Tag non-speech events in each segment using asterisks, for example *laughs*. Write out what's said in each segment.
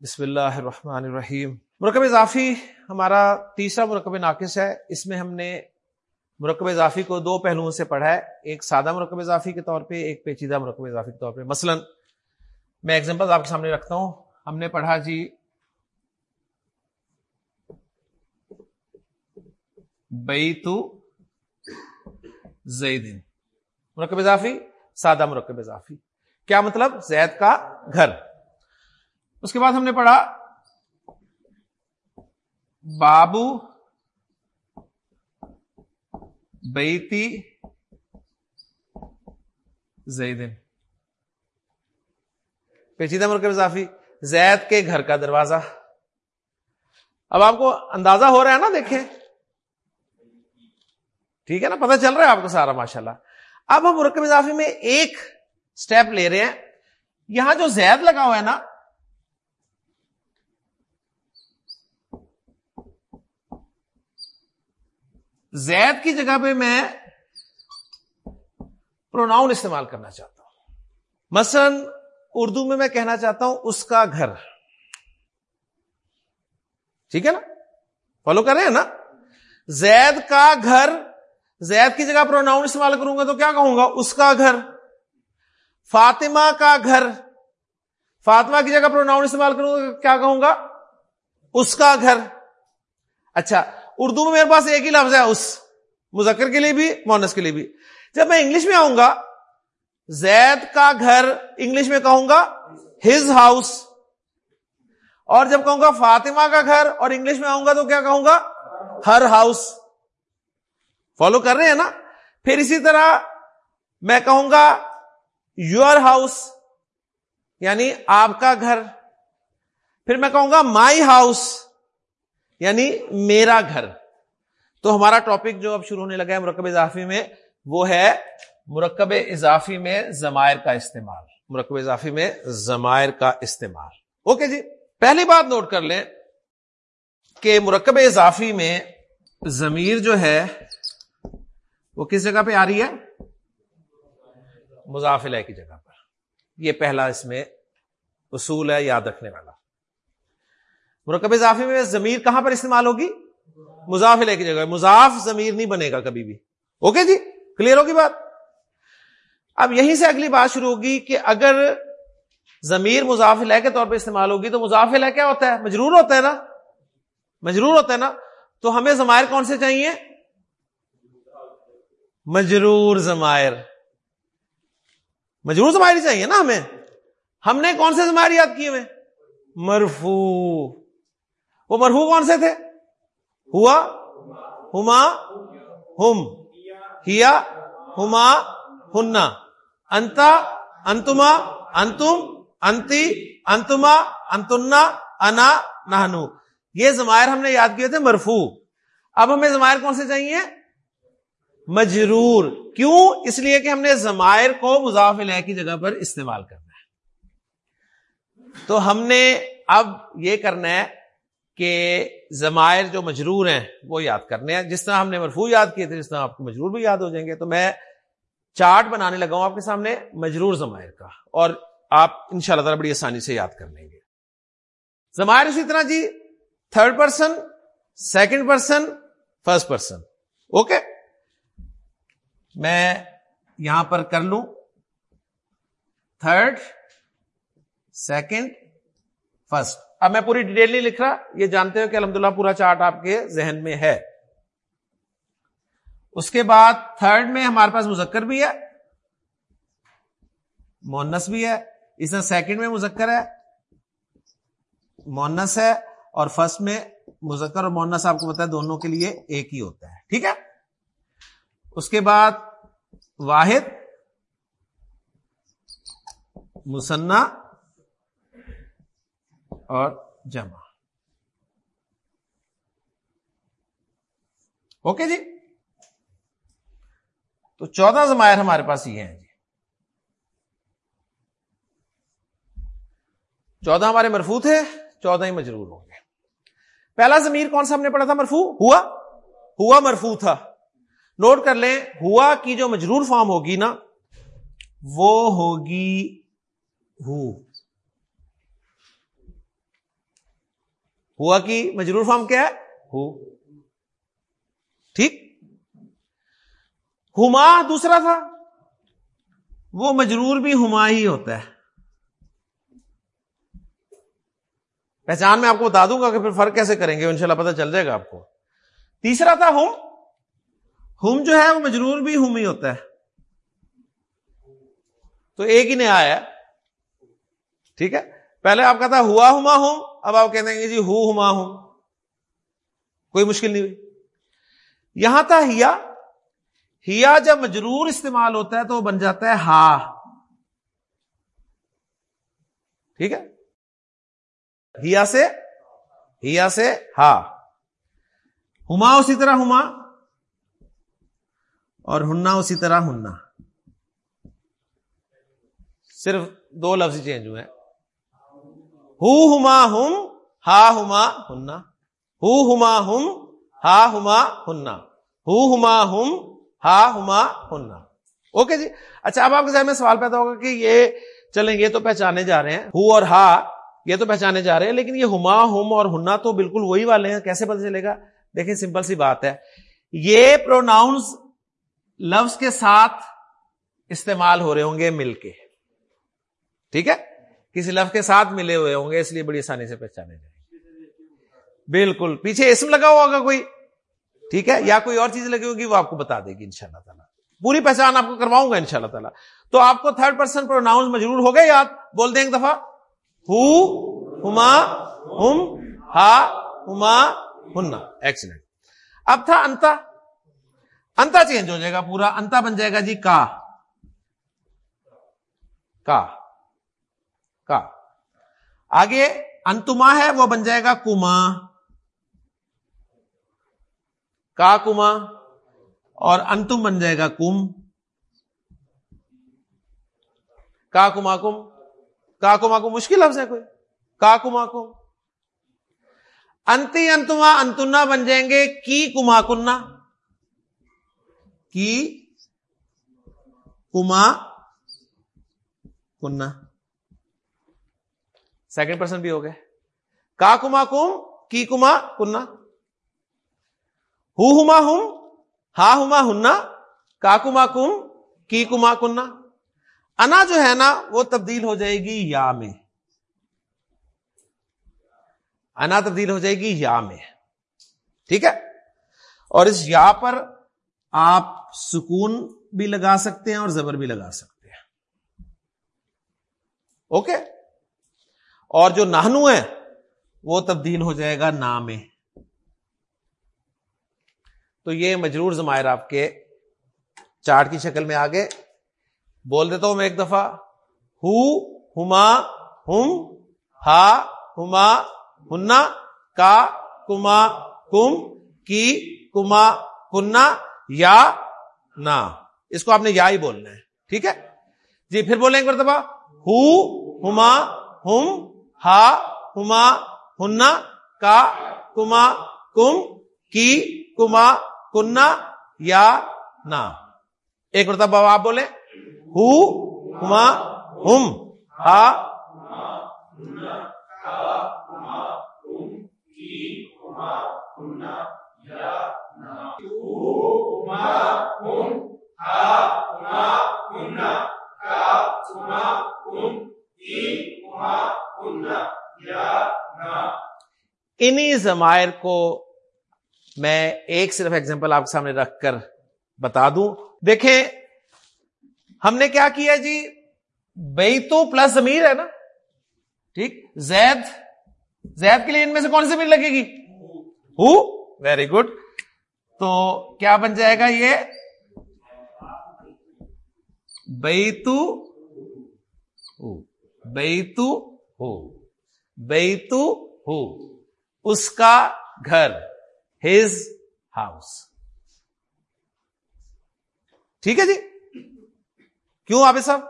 بسم اللہ الرحمن الرحیم۔ مرکب اضافی ہمارا تیسرا مرکب ناقص ہے۔ اس میں ہم نے مرکب اضافی کو دو پہلوؤں سے پڑھا ہے۔ ایک سادہ مرکب اضافی کے طور پہ، ایک پیچیدہ مرکب اضافی کے طور پہ۔ مثلا میں ایگزامپل آپ کے سامنے رکھتا ہوں۔ ہم نے پڑھا جی بئی تو زیدن مرکب اضافی، سادہ مرکب اضافی۔ کیا مطلب؟ زید کا گھر۔ اس کے بعد ہم نے پڑھا بابو بیتی زیدن۔ پیچیدہ مرکب اضافی۔ زید کے گھر کا دروازہ۔ اب آپ کو اندازہ ہو رہا ہے نا، دیکھیں۔ ٹھیک ہے نا، پتہ چل رہا ہے آپ کو سارا ماشاء اللہ اب ہم مرکب اضافی میں ایک اسٹیپ لے رہے ہیں۔ یہاں جو زید لگا ہوا ہے نا زید کی جگہ پہ میں پروناؤن استعمال کرنا چاہتا ہوں۔ مثلا اردو میں میں کہنا چاہتا ہوں، اس کا گھر۔ ٹھیک ہے نا؟ فالو کر رہے ہیں نا؟ زید کا گھر، زید کی جگہ پروناؤن استعمال کروں گا تو کیا کہوں گا؟ اس کا گھر۔ فاطمہ کا گھر۔ فاطمہ کی جگہ پروناؤن استعمال کروں گا کیا کہوں گا؟ اس کا گھر۔ اچھا اردو میں میرے پاس ایک ہی لفظ ہے، اس۔ مذکر کے لیے بھی مونس کے لیے بھی۔ جب میں انگلش میں آؤں گا، زید کا گھر انگلش میں کہوں گا، ہز ہاؤس۔ اور جب کہوں گا، فاطمہ کا گھر اور انگلش میں آؤں گا، تو کیا کہوں گا؟ ہر ہاؤس۔ فالو کر رہے ہیں نا؟ پھر اسی طرح میں کہوں گا، یور ہاؤس یعنی آپ کا گھر۔ پھر میں کہوں گا، مائی ہاؤس۔ یعنی میرا گھر۔ تو ہمارا ٹاپک جو اب شروع ہونے لگا ہے مرکب اضافی میں، وہ ہے مرکب اضافی میں زمائر کا استعمال۔ مرکب اضافی میں زمائر کا استعمال۔ اوکے جی پہلی بات نوٹ کر لیں کہ مرکب اضافی میں ضمیر جو ہے، وہ کس جگہ پہ آ رہی ہے؟ مضافلہ کی جگہ پر۔ یہ پہلا اس میں اصول ہے، یاد رکھنے والا۔ مرکب اضافی میں ضمیر کہاں پر استعمال ہوگی؟ مضاف لے کی جگہ۔ مضاف ضمیر نہیں بنے گا کبھی بھی۔ اوکے جی؟ کلیئر ہوگی بات؟ اب یہیں سے اگلی بات شروع ہوگی کہ اگر ضمیر مضاف لے کے طور پہ استعمال ہوگی تو مضاف لے کیا ہوتا ہے؟ مجرور ہوتا ہے نا؟ مجرور ہوتا ہے نا؟ تو ہمیں زمائر کون سے چاہیے؟ مجرور زمائر مجرور زمائر چاہیے نا ہمیں۔ ہم نے کون سے زمائر یاد کیے ہوئے؟ مرفو وہ مرفو کون سے تھے؟ ہوا، ہما، ہم، ہیا، ہما ہننا انتا، انتما، انتم، انتی، انتما، انتنا، انا نہنو یہ زمائر ہم نے یاد کیے تھے مرفو اب ہمیں زمائر کون سے چاہیے؟ مجرور۔ کیوں؟ اس لیے کہ ہم نے زمائر کو مضاف لہ کی جگہ پر استعمال کرنا ہے۔ تو ہم نے اب یہ کرنا ہے کہ زمائر جو مجرور ہیں وہ یاد کرنے ہیں۔ جس طرح ہم نے مرفوع یاد کیے تھے، جس طرح آپ کو مجرور بھی یاد ہو جائیں گے۔ تو میں چارٹ بنانے لگا ہوں آپ کے سامنے مجرور زمائر کا، اور آپ ان شاء اللہ تعالیٰ بڑی آسانی سے یاد کر لیں گے۔ زمائر اسی طرح جی third person second person first person okay میں یہاں پر کر لوں۔ تھرڈ سیکنڈ فرسٹ اب میں پوری ڈیٹیل نہیں لکھ رہا، یہ جانتے ہو کہ الحمدللہ پورا چارٹ آپ کے ذہن میں ہے۔ اس کے بعد تھرڈ میں ہمارے پاس مذکر بھی ہے مونس بھی ہے، اس میں سیکنڈ میں مذکر ہے مونس ہے، اور فرسٹ میں مذکر اور مونس آپ کو پتا ہے دونوں کے لیے ایک ہی ہوتا ہے، ٹھیک ہے؟ اس کے بعد واحد مسنا اور جمع۔ اوکے جی؟ تو چودہ زمائر ہمارے پاس یہ ہیں جی۔ چودہ ہمارے مرفو تھے، چودہ ہی مجرور ہوں گے۔ پہلا زمیر کون سا ہم نے پڑھا تھا مرفو ہوا۔ ہوا مرفو تھا۔ نوٹ کر لیں، ہوا کی جو مجرور فارم ہوگی نا، وہ ہوگی ہو۔ ہوا کی مجرور فارم کیا ہے؟ ہو۔ ٹھیک؟ ہما دوسرا تھا۔ وہ مجرور بھی ہما ہی ہوتا ہے۔ پہچان میں آپ کو بتا دوں گا کہ پھر فرق کیسے کریں گے ان شاء اللہ پتا چل جائے گا آپ کو۔ تیسرا تھا ہم۔ ہم جو ہے وہ مجرور بھی ہم ہی ہوتا ہے۔ تو ایک ہی نے آیا۔ ٹھیک ہے؟ پہلے آپ کہتا ہوا ہما ہوں، اب آپ کہتے ہیں جی ہو ہما ہوں۔ کوئی مشکل نہیں ہوئی۔ یہاں تھا ہیا۔ ہیا جب مجرور استعمال ہوتا ہے تو وہ بن جاتا ہے ہا۔ ٹھیک ہے؟ ہیا سے ہیا سے ہا۔ ہما اسی طرح ہما اور ہننا اسی طرح ہننا صرف دو لفظ چینج ہوئے ہیں۔ ہو ہما ہم ہا ہما ہننا ہو ہما ہم ہا ہما ہننا ہو ہما ہم ہا ہما ہننا اوکے جی اچھا اب آپ کے ذہن میں سوال پیدا ہوگا کہ یہ چلیں یہ تو پہچانے جا رہے ہیں ہو اور ہا یہ تو پہچانے جا رہے ہیں لیکن یہ ہما ہم اور ہننا تو بالکل وہی والے ہیں کیسے پتہ چلے گا دیکھیں سمپل سی بات ہے یہ پروناؤنس لفظ کے ساتھ استعمال ہو رہے ہوں گے مل کے ٹھیک ہے کسی لفظ کے ساتھ ملے ہوئے ہوں گے، اس لیے بڑی آسانی سے پہچانے جائیں بالکل۔ پیچھے اسم لگا ہوا ہوگا کوئی؟ ٹھیک ہے؟ یا کوئی اور چیز لگی ہوگی وہ آپ کو بتا دے گی ان شاء اللہ تعالیٰ۔ پوری پہچان آپ کو کرواؤں گا ان شاء اللہ تعالیٰ۔ تو آپ کو تھرڈ پرسن پروناؤنس مجرور ہو گئے یاد؟ بول دیں ایک دفعہ۔ ہو، ہما، ہم، ہا، ہما ہننا ایکسیلنٹ اب تھا انتا۔ انتا چینج ہو جائے گا پورا۔ انتا بن جائے گا جی کا۔ کا۔ کا۔ آگے، انتما ہے، وہ بن جائے گا کما۔ کا کما، اور انتم بن جائے گا کم۔ کا کما کم۔ کا کما کم، مشکل لفظ ہے کوئی۔ کا کما کم۔ انتی انتما، انتنا بن جائیں گے کی کما کننا۔ کی کما کننا۔ سیکنڈ پرسن بھی ہو گئے۔ کا کما کم کی کما کننا۔ ہو ہما ہم، ہا ہما ہننا۔ کا کما کم کی کما کننا۔ انا جو ہے نا، وہ تبدیل ہو جائے گی یا میں۔ انا تبدیل ہو جائے گی یا میں۔ ٹھیک ہے؟ اور اس یا پر آپ سکون بھی لگا سکتے ہیں اور زبر بھی لگا سکتے ہیں۔ اوکے؟ اور جو نہنو ہے وہ تبدیل ہو جائے گا نام تو یہ مجرور زمائر آپ کے چارٹ کی شکل میں آگے۔ بول دیتا ہوں میں ایک دفعہ۔ ہو، ہما، ہم، ہا، ہما ہننا کا، کما، کم، کی، کما کننا یا، نا۔ اس کو آپ نے یا ہی بولنا ہے۔ ٹھیک ہے؟ جی پھر بولیں گے مرتبہ ہو، ہما، ہم ہا ہما ہننا کا کما کم کی کما کننا یا نا۔ ایک مرتبہ آپ بولیں۔ ہو ہما ہم۔ ہا انہی زمائر کو میں ایک صرف ایگزامپل آپ کے سامنے رکھ کر بتا دوں۔ دیکھیں، ہم نے کیا کیا جی؟ بئی تو پلس زمیر ہے نا؟ ٹھیک؟ زید زید کے لیے ان میں سے کون سی زمیر لگے گی؟ ہو؟ ویری گڈ تو کیا بن جائے گا یہ؟ بیتو بیتو ہو۔ بیتو ہو۔ اس کا گھر ہز ہاؤس۔ ٹھیک ہے جی؟ کیوں آپ صاحب؟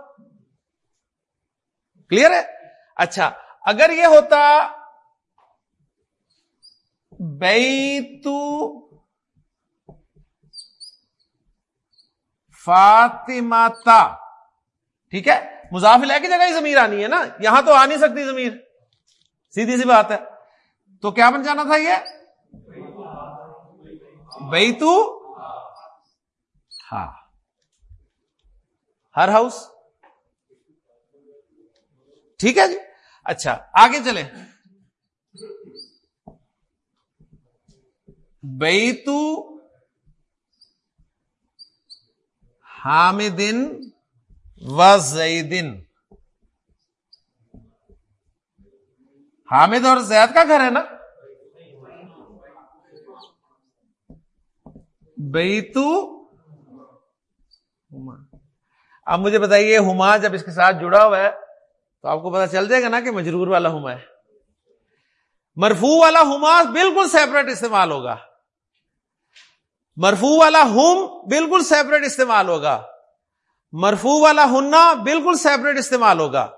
کلیئر ہے؟ اچھا اگر یہ ہوتا بیتو فاطمہ ٹھیک ہے؟ مضافل ہے کی جگہ ہی زمیر آنی ہے نا؟ یہاں تو آ نہیں سکتی زمیر سیدھی سی بات ہے۔ تو کیا بن جانا تھا یہ؟ بیتو ہاں ہر ہاؤس۔ ٹھیک ہے جی؟ اچھا آگے چلیں۔ بیتو حامدن و زیدن. حامد اور زید کا گھر ہے نا؟ بیتو اب مجھے بتائیے، ہما جب اس کے ساتھ جڑا ہوا ہے، تو آپ کو پتا چل جائے گا نا کہ مجرور والا ہما ہے۔ مرفو والا ہما بالکل سیپریٹ استعمال ہوگا۔ مرفو والا ہم بالکل سیپریٹ استعمال ہوگا۔ مرفو والا ہننا بالکل سیپریٹ استعمال ہوگا۔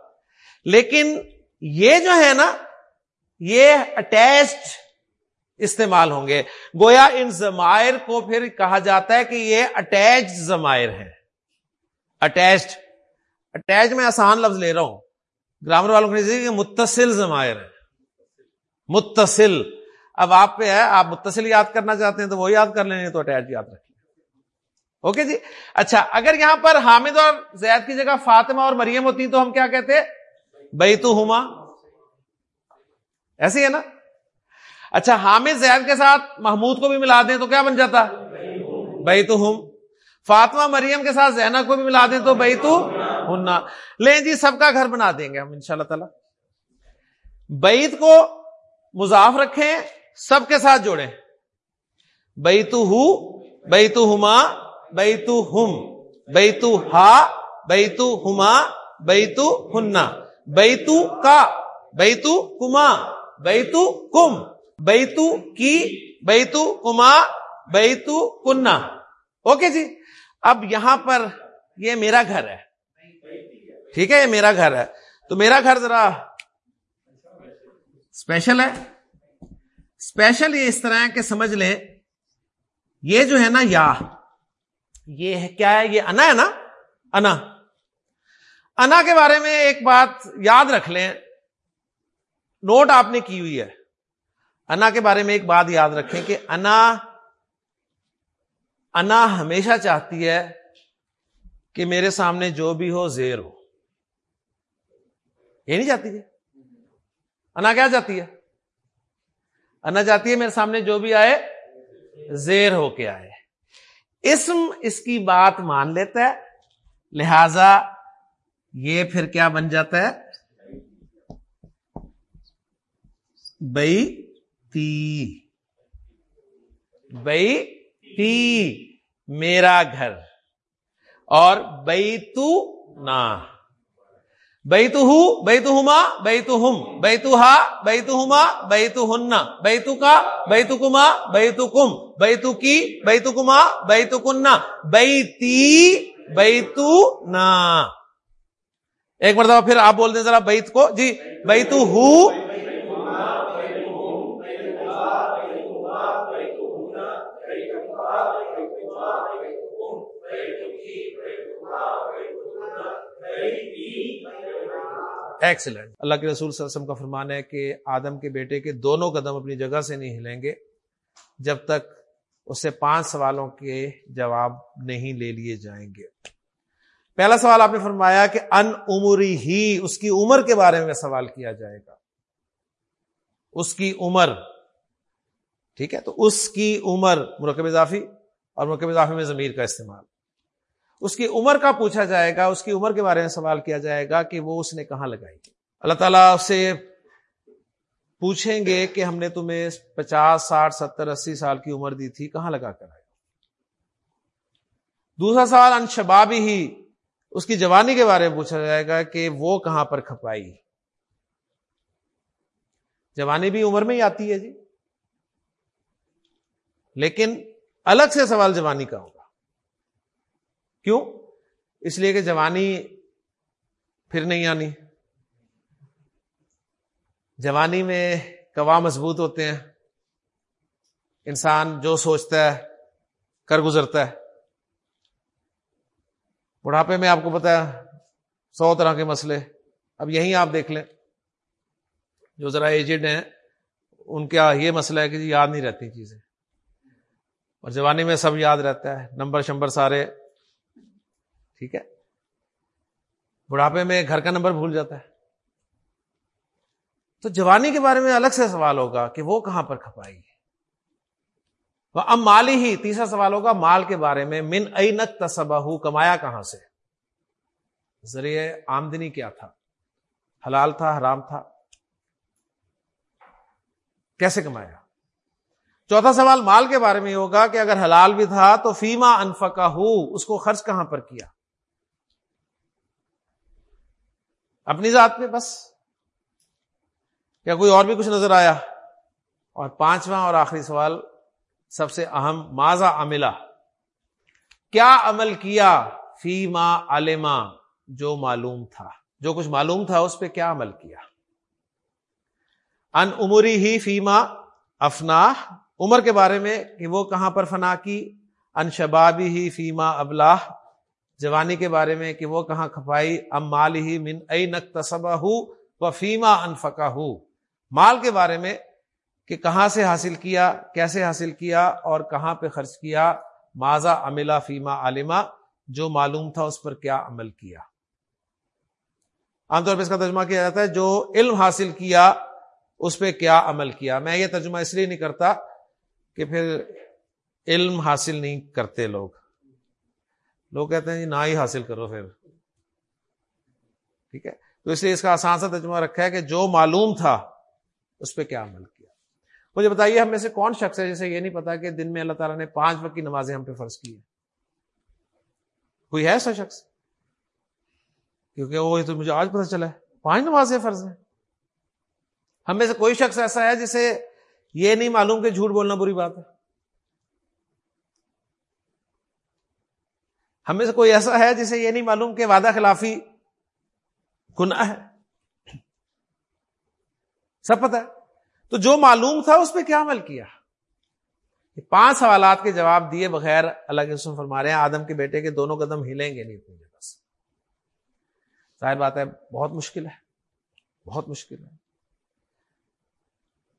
لیکن یہ جو ہے نا، یہ اٹیچڈ استعمال ہوں گے۔ گویا ان زمائر کو پھر کہا جاتا ہے کہ یہ اٹیچ زمائر ہے اٹیچڈ اٹیچ میں آسان لفظ لے رہا ہوں۔ گرامر والوں کو متصل زمائر ہے متصل۔ اب آپ پہ ہے، آپ متصل یاد کرنا چاہتے ہیں تو وہ یاد کر لیں تو اٹیچ یاد رکھیں۔ اوکے جی؟ اچھا اگر یہاں پر حامد اور زید کی جگہ فاطمہ اور مریم ہوتی تو ہم کیا کہتے؟ بیتو ہما ایسی ہے نا؟ اچھا حامد، زید کے ساتھ محمود کو بھی ملا دیں تو کیا بن جاتا؟ بھائی تو ہم فاطمہ، مریم کے ساتھ زینب کو بھی ملا دیں تو بھائی تو ہننا لیں جی سب کا گھر بنا دیں گے ہم ان شاء اللہ تعالی۔ بیت کو مضاف رکھیں، سب کے ساتھ جوڑیں۔ بئی تو ہو بئی تو ہما بئی تو ہم بئی تو ہا بئی تو ہما بئی تو ہننا بئی تو کا بئی تو کما بئی تو کم بیتو کی بیتو کما بیتو کننا اوکے جی اب یہاں پر یہ میرا گھر ہے۔ ٹھیک ہے، یہ میرا گھر ہے۔ تو میرا گھر ذرا اسپیشل ہے۔ اسپیشل یہ اس طرح کہ سمجھ لیں، یہ جو ہے نا یا۔ یہ ہے کیا ہے؟ یہ انا ہے نا؟ انا۔ انا کے بارے میں ایک بات یاد رکھ لیں۔ نوٹ آپ نے کی ہوئی ہے۔ انا کے بارے میں ایک بات یاد رکھیں کہ انا انا ہمیشہ چاہتی ہے کہ میرے سامنے جو بھی ہو زیر ہو۔ یہ نہیں چاہتی ہے؟ انا کیا چاہتی ہے؟ انا چاہتی ہے میرے سامنے جو بھی آئے، زیر ہو کے آئے۔ اسم اس کی بات مان لیتا ہے، لہذا یہ پھر کیا بن جاتا ہے؟ بئی تی بئی تی میرا گھر اور بئی تو نا۔ بئی بیتہما بیتہم بیتہا بیتہما بیتہن بیتکا بیتکما بیتکم بیتکی بیتکما بیتکن بیتی بیتنا ایک مرتبہ پھر آپ بول دیں ذرا بیت کو۔ جی بئی ایکسلنٹ اللہ کے رسول صلی اللہ علیہ وسلم کا فرمان ہے کہ آدم کے بیٹے کے دونوں قدم اپنی جگہ سے نہیں ہلیں گے جب تک اس سے پانچ سوالوں کے جواب نہیں لے لیے جائیں گے۔ پہلا سوال آپ نے فرمایا کہ ان عمری ہی اس کی عمر کے بارے میں سوال کیا جائے گا۔ اس کی عمر، ٹھیک ہے؟ تو اس کی عمر، مرکب اضافی اور مرکب اضافی میں ضمیر کا استعمال۔ اس کی عمر کا پوچھا جائے گا، اس کی عمر کے بارے میں سوال کیا جائے گا کہ وہ اس نے کہاں لگائی اللہ تعالیٰ سے پوچھیں گے کہ ہم نے تمہیں پچاس، ساٹھ، ستر، اسی سال کی عمر دی تھی، کہاں لگا کر آئے؟ دوسرا سوال ان شبابی ہی، اس کی جوانی کے بارے میں پوچھا جائے گا کہ وہ کہاں پر کھپائی۔ جوانی بھی عمر میں ہی آتی ہے جی۔ لیکن الگ سے سوال جوانی کا ہوگا۔ کیوں؟ اس لیے کہ جوانی پھر نہیں آنی۔ جوانی میں کوا مضبوط ہوتے ہیں۔ انسان جو سوچتا ہے، کر گزرتا ہے۔ بڑھاپے میں آپ کو پتا ہے، سو طرح کے مسئلے۔ اب یہیں آپ دیکھ لیں۔ جو ذرا ایجڈ ہیں، ان کا یہ مسئلہ ہے کہ جی یاد نہیں رہتی چیزیں۔ اور جوانی میں سب یاد رہتا ہے۔ نمبر شمبر سارے ٹھیک ہے؟ بڑھاپے میں گھر کا نمبر بھول جاتا ہے۔ تو جوانی کے بارے میں الگ سے سوال ہوگا کہ وہ کہاں پر کھپائی ہے۔ اب مالی ہی تیسرا سوال ہوگا، مال کے بارے میں، من اینک تصبہ کمایا کہاں سے؟ ذریعے آمدنی کیا تھا؟ حلال تھا، حرام تھا؟ کیسے کمایا؟ چوتھا سوال مال کے بارے میں ہوگا کہ اگر حلال بھی تھا تو فیما انفقا ہو اس کو خرچ کہاں پر کیا؟ اپنی ذات پہ، بس۔ کیا کوئی اور بھی کچھ نظر آیا؟ اور پانچواں اور آخری سوال، سب سے اہم ماضا عملہ؟ کیا عمل کیا فیما علما، جو معلوم تھا؟ جو کچھ معلوم تھا، اس پہ کیا عمل کیا؟ ان عمری ہی فیما افنا، عمر کے بارے میں کہ وہ کہاں پر فنا کی؟ ان شبابی ہی فیما ابلاح جوانی کے بارے میں کہ وہ کہاں کھپائی؟ ام مال ہی من ائی نقتصبہ ہو و فیما انفقا ہو مال کے بارے میں کہ کہاں سے حاصل کیا، کیسے حاصل کیا اور کہاں پہ خرچ کیا۔ ماضا عملہ فیما عالمہ، جو معلوم تھا اس پر کیا عمل کیا۔ عام طور پہ اس کا ترجمہ کیا جاتا ہے، جو علم حاصل کیا، اس پہ کیا عمل کیا۔ میں یہ ترجمہ اس لیے نہیں کرتا کہ پھر علم حاصل نہیں کرتے لوگ۔ لوگ کہتے ہیں جی نہ ہی حاصل کرو پھر۔ ٹھیک ہے؟ تو اس لیے اس کا آسان سا ترجمہ رکھا ہے کہ جو معلوم تھا، اس پہ کیا عمل کیا۔ مجھے بتائیے، ہم میں سے کون شخص ہے جسے یہ نہیں پتا کہ دن میں اللہ تعالیٰ نے پانچ وقت کی نمازیں ہم پہ فرض کی ہیں؟ کوئی ہے ایسا شخص؟ کیونکہ وہ تو مجھے آج پتا چلا ہے۔ پانچ نمازیں فرض ہیں۔ ہم میں سے کوئی شخص ایسا ہے جسے یہ نہیں معلوم کہ جھوٹ بولنا بری بات ہے؟ ہم میں سے کوئی ایسا ہے جسے یہ نہیں معلوم کہ وعدہ خلافی گناہ ہے؟ سب پتہ ہے؟ تو جو معلوم تھا اس پہ کیا عمل کیا؟ پانچ سوالات کے جواب دیے بغیر اللہ کے رسم فرما رہے ہیں، آدم کے بیٹے کے دونوں قدم ہلیں گے نہیں اپنی جگہ سے۔ ظاہر بات ہے، بہت مشکل ہے، بہت مشکل ہے۔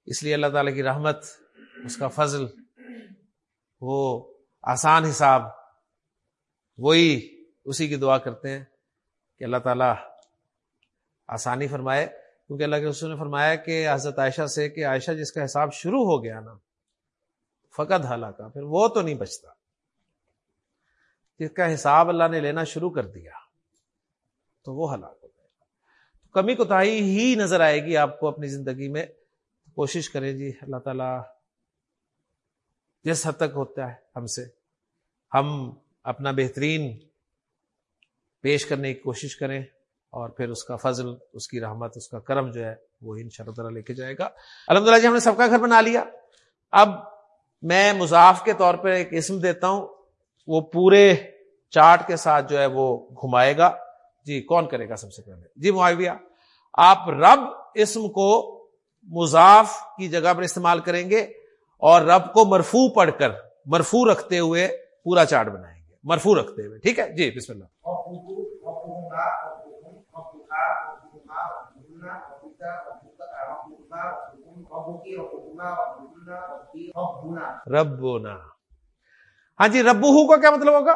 اس لیے اللہ تعالی کی رحمت، اس کا فضل، وہ آسان حساب وہی اسی کی دعا کرتے ہیں کہ اللہ تعالیٰ آسانی فرمائے، کیونکہ اللہ کے رسول نے فرمایا کہ حضرت عائشہ سے کہ عائشہ جس کا حساب شروع ہو گیا نا، فقط حالہ کا پھر وہ تو نہیں بچتا۔ جس کا حساب اللہ نے لینا شروع کر دیا، تو وہ ہلاک ہو جائے گا کمی کوتا ہی نظر آئے گی آپ کو اپنی زندگی میں۔ کوشش کریں جی اللہ تعالی جس حد تک ہوتا ہے ہم سے، ہم اپنا بہترین پیش کرنے کی کوشش کریں اور پھر اس کا فضل، اس کی رحمت، اس کا کرم جو ہے وہ ان شاء اللہ لے کے جائے گا۔ الحمد للہ جی ہم نے سب کا گھر بنا لیا۔ اب میں مضاف کے طور پہ ایک اسم دیتا ہوں، وہ پورے چارٹ کے ساتھ جو ہے وہ گھمائے گا۔ جی کون کرے گا سب سے پہلے؟ جی معاویہ۔ آپ رب اسم کو مضاف کی جگہ پر استعمال کریں گے اور رب کو مرفو پڑھ کر مرفو رکھتے ہوئے پورا چارٹ بنائیں گے۔ مرفو رکھتے ہوئے ٹھیک ہے جی بسم اللہ ربونا ہاں جی ربو ہو کا کیا مطلب ہوگا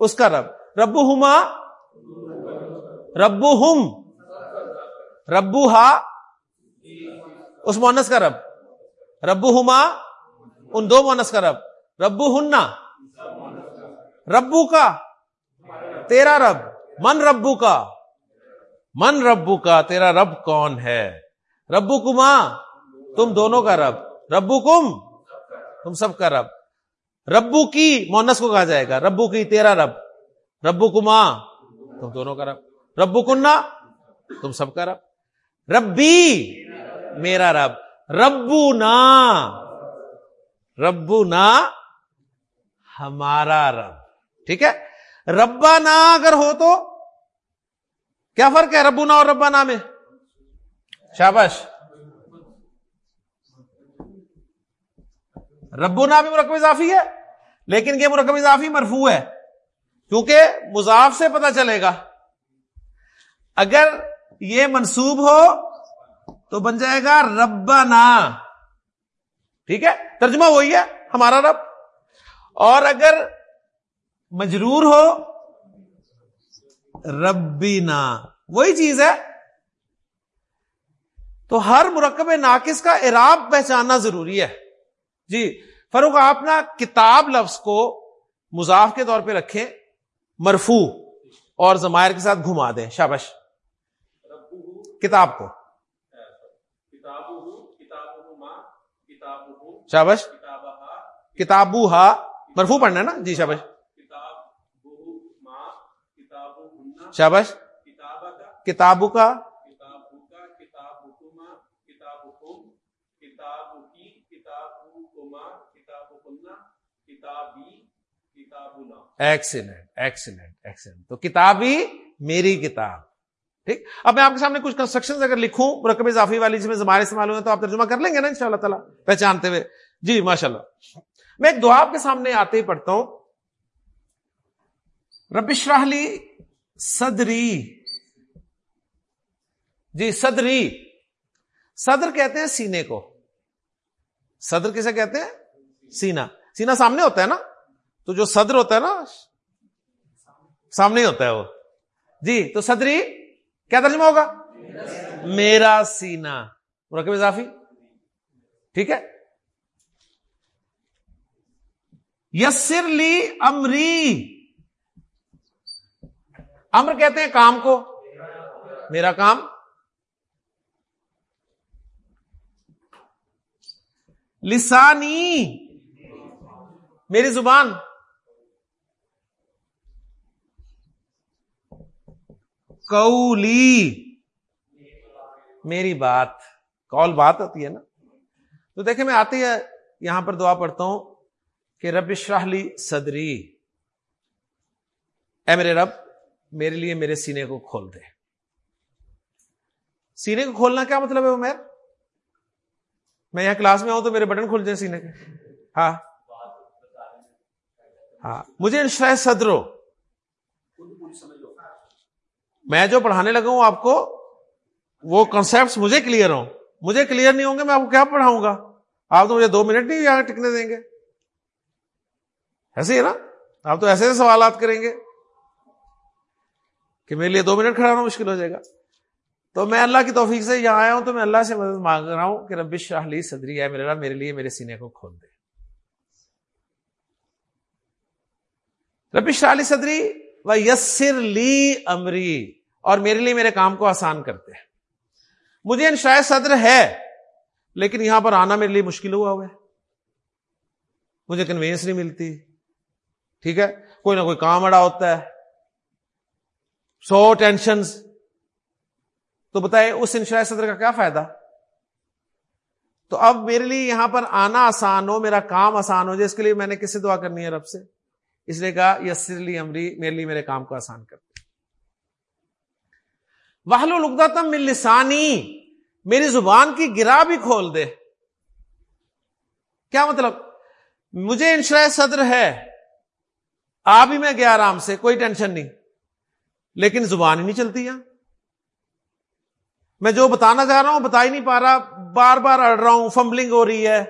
اس کا رب ربو ہما ربو ہم ربو ہا اس مونس کا رب ربو ہما ان دو مونس کا رب ربو ہننا ربو کا تیرا رب من ربو کا من ربو کا تیرا رب کون ہے ربو کما تم دونوں کا رب ربو کم تم سب کا رب ربو کی مونس کو کہا جائے گا ربو کی تیرا رب ربو کما تم دونوں کا رب ربو کننا تم سب کا رب ربی میرا رب ربو نا ربو نا ہمارا رب ٹھیک ہے؟ ربا نا اگر ہو تو کیا فرق ہے ربو نا اور ربا نا میں؟ شابش ربنا بھی مرکب اضافی ہے، لیکن یہ مرکب اضافی مرفوع ہے، کیونکہ مضاف سے پتا چلے گا۔ اگر یہ منسوب ہو تو بن جائے گا ربنا ٹھیک ہے؟ ترجمہ وہی ہے، ہمارا رب۔ اور اگر مجرور ہو ربینا وہی چیز ہے۔ تو ہر مرکب ناقص کا اراب پہچاننا ضروری ہے۔ جی فروغ آپ نا کتاب لفظ کو مضاف کے طور پہ رکھیں مرفو اور زمائر کے ساتھ گھما دیں۔ شابش۔ کتاب کو۔ شابش۔ کتابو ہا مرفو پڑھنا ہے نا؟ جی شابش۔ شابش کتابوں کا؟ ایکسیلنٹ ایکسیلنٹ ایکسیلنٹ تو کتاب ہی میری کتاب. ٹھیک؟ اب میں آپ کے سامنے کچھ کنسٹرکشن اگر لکھوں، مرکب اضافی والی جس میں زمارے استعمال ہوئے تو آپ ترجمہ کر لیں گے نا ان شاء اللہ تعالیٰ، پہچانتے ہوئے. جی ماشاء اللہ میں ایک دعا آپ کے سامنے آتے ہی پڑھتا ہوں. ربش راہلی صدری۔ جی صدری۔ صدر کہتے ہیں سینے کو۔ صدر کسے کہتے ہیں؟ سینا۔ سینا سامنے ہوتا ہے نا؟ تو جو صدر ہوتا ہے نا، سامنے ہوتا ہے وہ۔ جی تو صدری، کیا ترجمہ ہوگا؟ میرا سینا۔ مرکب اضافی۔ ٹھیک ہے۔ یسر لی امری۔ امر کہتے ہیں کام کو؟ میرا کام؟ لسانی، میری زبان۔ کولی میری بات۔ کال بات ہوتی ہے نا؟ تو دیکھیں میں آتی ہے، یہاں پر دعا پڑھتا ہوں کہ رب لی صدری۔ اے میرے رب میرے لیے میرے سینے کو کھول دے۔ سینے کو کھولنا کیا مطلب ہے عمیر؟ میں یہاں کلاس میں آؤں تو میرے بٹن کھل جائیں سینے کے۔ ہاں۔ ہاں۔ مجھے انشاء صدرو میں جو پڑھانے لگا ہوں آپ کو، وہ کنسپٹ مجھے کلیئر ہوں۔ مجھے کلیئر نہیں ہوں گے، میں آپ کو کیا پڑھاؤں گا؟ آپ تو مجھے دو منٹ نہیں یہاں ٹکنے دیں گے۔ ایسے ہی نا؟ آپ تو ایسے سوالات کریں گے۔ کہ میرے لیے دو منٹ کھڑا ہونا مشکل ہو جائے گا۔ تو میں اللہ کی توفیق سے یہاں آیا ہوں تو میں اللہ سے مدد مانگ رہا ہوں کہ ربش شاہلی صدری ہے میرے میرے لیے میرے سینے کو کھول دے۔ ربش شاہلی صدری و یسر لی امری، اور میرے لیے میرے کام کو آسان کرتے ہیں۔ مجھے ان شاید صدر ہے، لیکن یہاں پر آنا میرے لیے مشکل ہوا ہوا ہے۔ مجھے کنوینس نہیں ملتی۔ ٹھیک ہے؟ کوئی نہ کوئی کام اڑا ہوتا ہے۔ سو ٹینشنز۔ تو بتائے اس انشاء صدر کا کیا فائدہ؟ تو اب میرے لیے یہاں پر آنا آسان ہو، میرا کام آسان ہو جائے اس کے لیے میں نے کس سے دعا کرنی ہے رب سے؟ اس لیے کہا یسرلی امری، میرے لیے میرے کام کو آسان کر۔ دے واہل تم لسانی میری زبان کی گرا بھی کھول دے۔ کیا مطلب؟ مجھے انشرا صدر ہے آ بھی میں گیا آرام سے، کوئی ٹینشن نہیں۔ لیکن زبان ہی نہیں چلتی یہاں۔ میں جو بتانا چاہ رہا ہوں، بتا ہی نہیں پا رہا۔ بار بار اڑ رہا ہوں فمبلنگ ہو رہی ہے۔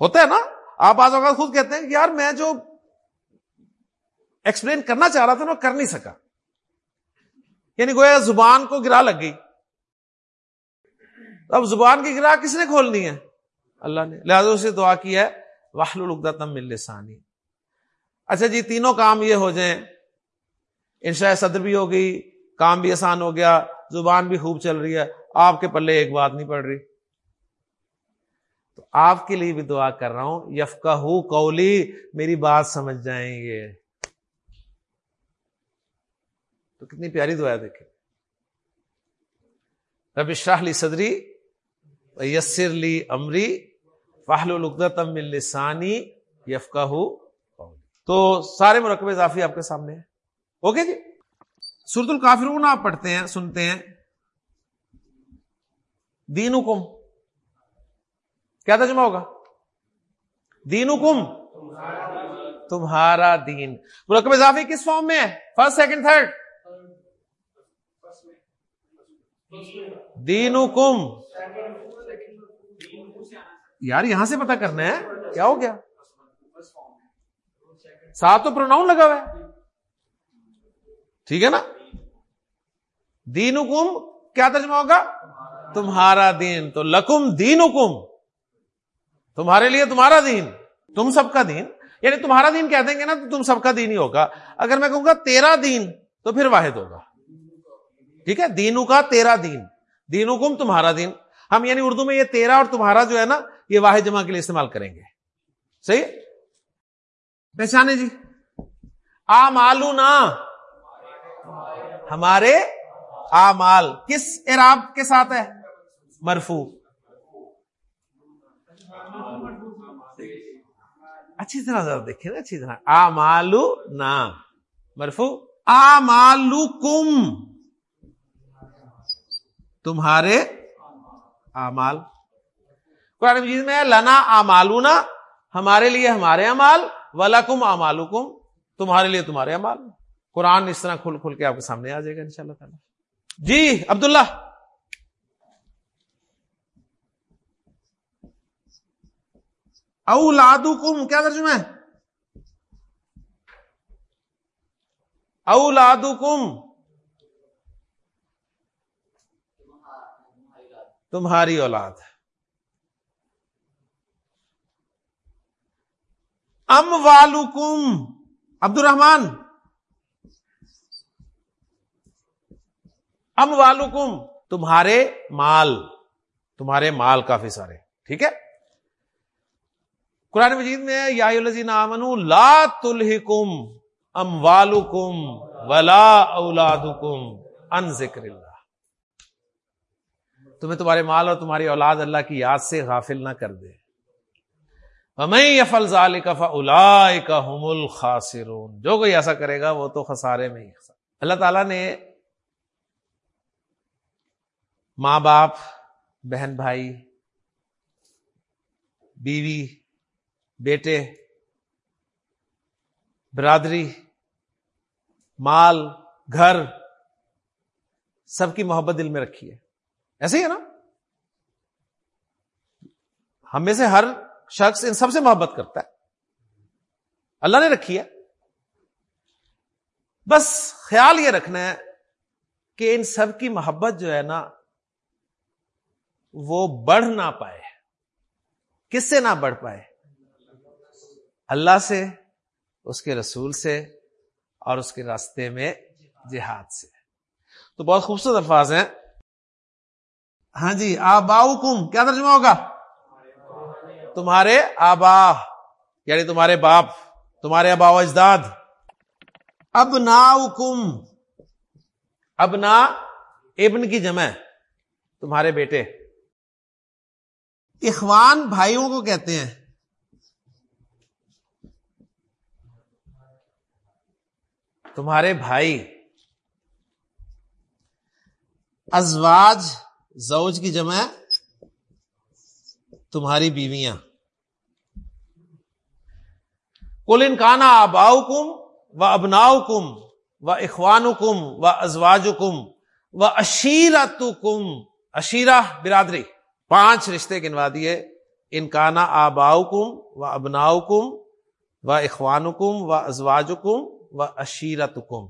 ہوتا ہے نا؟ آپ آج اوقات خود کہتے ہیں کہ یار میں جو ایکسپلین کرنا چاہ رہا تھا نا کر نہیں سکا۔ یعنی گویا زبان کو گرا لگ گئی۔ اب زبان کی گرا کس نے کھولنی ہے؟ اللہ نے۔ لہٰذا سے دعا کی ہے واہل الگدا تم مل لسانی اچھا جی تینوں کام یہ ہو جائیں۔ انشاء صدر بھی ہو گئی، کام بھی آسان ہو گیا، زبان بھی خوب چل رہی ہے، آپ کے پلے ایک بات نہیں پڑ رہی۔ تو آپ کے لیے بھی دعا کر رہا ہوں یفقہ کولی میری بات سمجھ جائیں گے۔ تو کتنی پیاری دعا دیکھیں۔ رب شاہ لی صدری یسر لی امری فاہل تم لسانی یفقہ تو سارے مرکب اضافی آپ کے سامنے ہیں۔ اوکے جی؟ سورت الکافرون آپ پڑھتے ہیں، سنتے ہیں۔ دین حکم کیا ترجمہ ہوگا؟ دین حکم تمہارا دین۔ اضافی کس فارم میں ہے؟ First second third then come یار، یہاں سے پتا کرنا ہے۔ کیا ہو گیا؟ ساتھ تو پروناؤن لگا ہوا ہے۔ ٹھیک ہے نا؟ دین حکم کیا ترجمہ ہوگا؟ تمہارا دین۔ تو لکم دین حکم تمہارے لیے تمہارا دین۔ تم سب کا دین۔ یعنی تمہارا دین کہہ دیں گے نا تو تم سب کا دین ہی ہوگا۔ اگر میں کہوں گا تیرا دین تو پھر واحد ہوگا۔ ٹھیک ہے؟ دینوں کا تیرا دین۔ دین حکم تمہارا دین۔ ہم یعنی اردو میں یہ تیرا اور تمہارا جو ہے نا، یہ واحد جمع کے لیے استعمال کریں گے۔ صحیح؟ پہچانے جی؟ آ مالو نا ہمارے آمال کس اراب کے ساتھ ہے؟ مرفو اچھی طرح ذرا دیکھیں نا، اچھی طرح. آ مالو نا مرفو آ مالو کم تمہارے آمال قرآن مجید میں لنا آمالونا ہمارے لیے ہمارے امال ولکم آمالکم تمہارے لیے تمہارے امال قرآن اس طرح کھل کھل کے آپ کے سامنے آ جائے گا ان شاء اللہ تعالی۔ جی عبداللہ۔ اولادکم، کیا ترجمہ ہے؟ اولادکم۔ تمہاری اولاد۔ ام والکم عبد الرحمان ام والکم، تمہارے مال تمہارے مال کافی سارے، ٹھیک ہے؟ قرآن مجید میں یا آمن لا تلحکم ام ولا اولادکم ان ذکر اللہ۔ تمہیں تمہارے مال اور تمہاری اولاد اللہ کی یاد سے غافل نہ کر دے۔ یفل ظال کا الخاسرون۔ جو کوئی ایسا کرے گا، وہ تو خسارے میں ہی اللہ تعالیٰ نے ماں باپ، بہن بھائی، بیوی، بیٹے، برادری، مال، گھر، سب کی محبت دل میں رکھی ہے۔ ایسے ہی ہے نا؟ ہم میں سے ہر شخص ان سب سے محبت کرتا ہے۔ اللہ نے رکھی ہے۔ بس خیال یہ رکھنا ہے کہ ان سب کی محبت جو ہے نا وہ بڑھ نہ پائے۔ کس سے نہ بڑھ پائے؟ اللہ سے، اس کے رسول سے، اور اس کے راستے میں جہاد سے۔ تو بہت خوبصورت الفاظ ہیں۔ ہاں جی آباؤ کم کیا ترجمہ ہوگا؟ تمہارے آبا یعنی تمہارے باپ، تمہارے ابا اجداد۔ اب نا کم اب نا ابن کی جمع، تمہارے بیٹے۔ اخوان بھائیوں کو کہتے ہیں۔ تمہارے بھائی۔ ازواج زوج کی جمع ہے۔ تمہاری بیویاں۔ کل انکانا آباؤ کم و ابناؤ کم و اخوان کم و ازواج کم و اشیرت کم اشیرہ برادری۔ پانچ رشتے گنوا دیے۔ انکانا آباؤ کم و ابناؤ کم و اخوان کم و ازواج کم و اشیرت کم